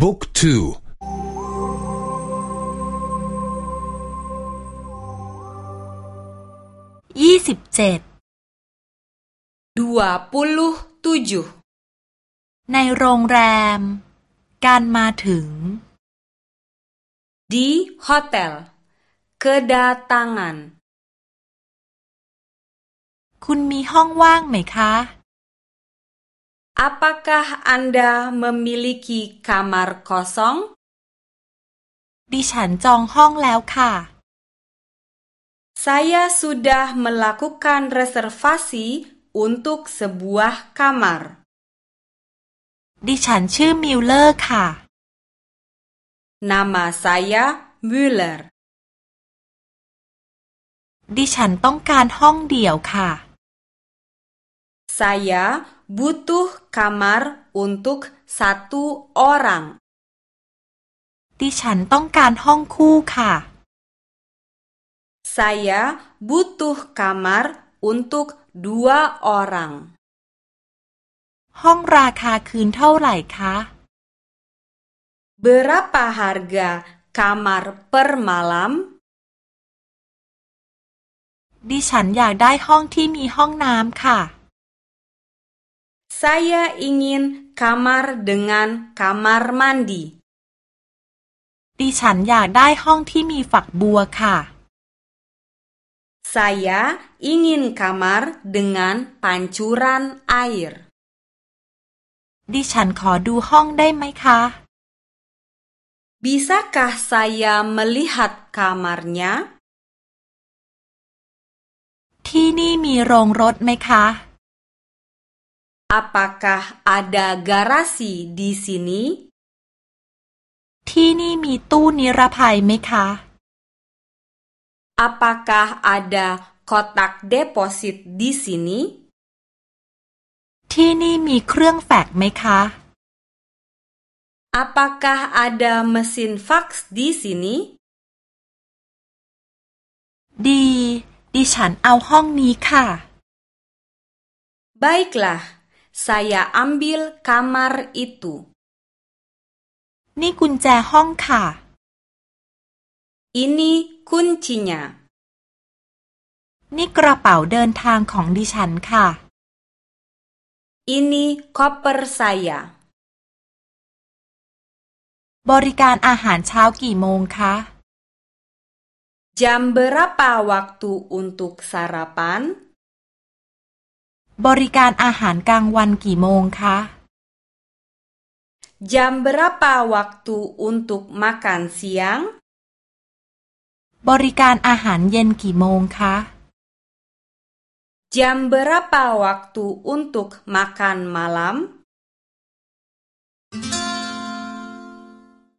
บุ๊กทูยี่สิบเจ็ดดวปุลุตุจูในโรงแรม การมาถึงดีโฮเทลคดาตังันคุณมีห้องว่างไหมคะ Apakah Anda memiliki kamar kosong? Di ดิฉันจองห้องแล้วค่ะ Saya sudah melakukan reservasi untuk sebuah kamar. Di ดิฉันชื่อมิลเลอร์ค่ะ Nama saya Müller. ดิฉันต้องการห้องเดี่ยวค่ะ kan Saya butuh kamar untuk satu orang ดิฉันต้องการห้องคู่ค่ะ saya butuh kamar untuk dua orang ห้องราคาคืนเท่าไหร่คะ berapa harga kamar per malam ดิฉันอยากได้ห้องที่มีห้องน้ำค่ะ Saya ingin kamar dengan kamar mandi. ดิฉันอยากได้ห้องที่มีฝักบัวค่ะ Saya ingin kamar dengan pancuran air. ดิฉันขอดูห้องได้ไหมคะ Bisakah saya melihat kamarnya? ที่นี่มีโรงรถไหมคะ Apakah ada garasi di sini? ที่นี่มีตู้นิรภัยไหมคะ Apakah ada kotak deposit di sini? ที่นี่มีเครื่องแฟกไหมคะ Apakah ada mesin fax di sini? ดี ดิฉันเอาห้องนี้ค่ะ Baiklah, Saya ambil kamar itu นี่กุญแจห้องค่ะ Ini kuncinya นี่กระเป๋าเดินทางของดิฉันค่ะ Ini koper saya บริการอาหารเช้ากี่โมงคะ Jam berapa waktu untuk sarapan? บริการอาหารกลางวันกี่โมงคะ Jam berapa waktu untuk makan siang? บริการอาหารเย็นกี่โมงคะ Jam berapa waktu untuk makan malam?